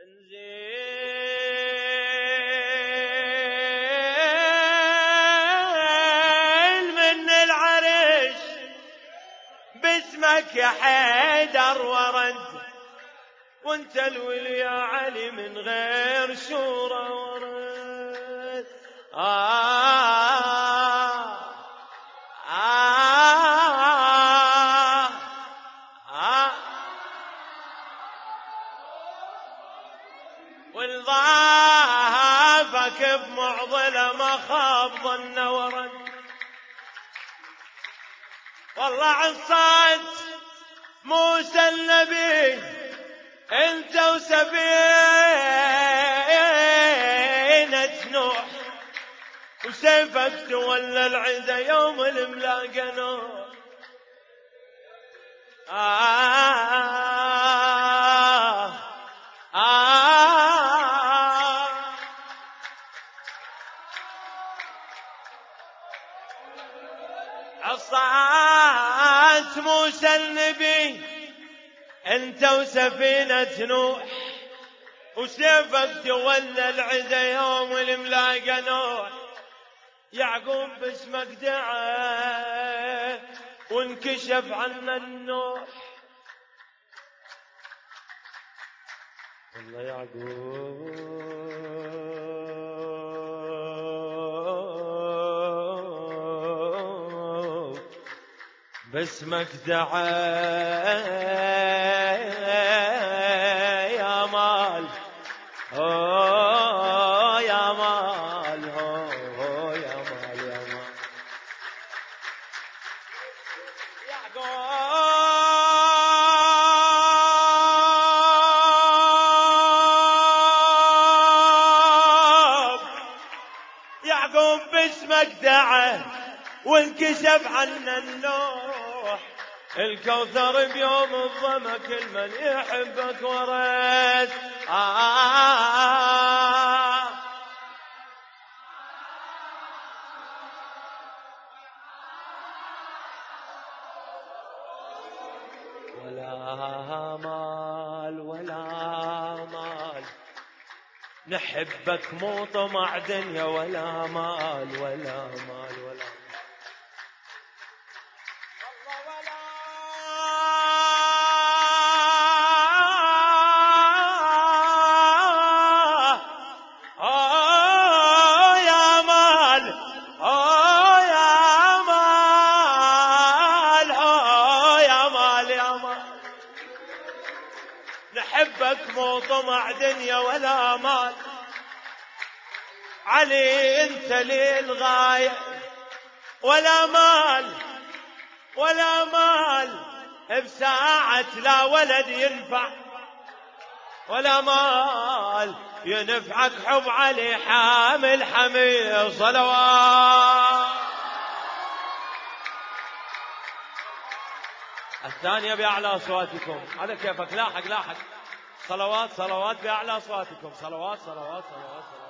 انزل من العرش باسمك يا حيدر ورد وانت الولي يا علي من غير شورى ورد. آه والضافك بمعضلة ما خاب ظن ورد. والله عصات موسى النبي أنت وسفينة نوح. وسيفك تولى العدا يوم الملاقى نوح. آه عصات موسى النبي. أنت وسفينة نوح. وسيفك تولى العزة يوم الملاقى نوح. يعقوب باسمك دعا وانكشف عنا النوح. والله يعقوب. باسمك دعا يا مال أوه يا مال أوه يا مال يا مال. يعقوب يعقوب باسمك دعا وانكشف عنا النوح. الكوثر بيوم الظما كل من يحبك ورد آه ولا مال ولا مال. نحبك مو طمع دنيا ولا مال ولا مال. نحبك مو طمع دنيا ولا مال. علي انت للغاية ولا مال ولا مال. بساعة لا ولد ينفع. ولا مال ينفعك حب علي حامل حمير صلوات. الثانية بأعلى أصواتكم. على كيفك؟ لاحق لاحق. صلوات صلوات بأعلى أصواتكم. صلوات صلوات صلوات, صلوات.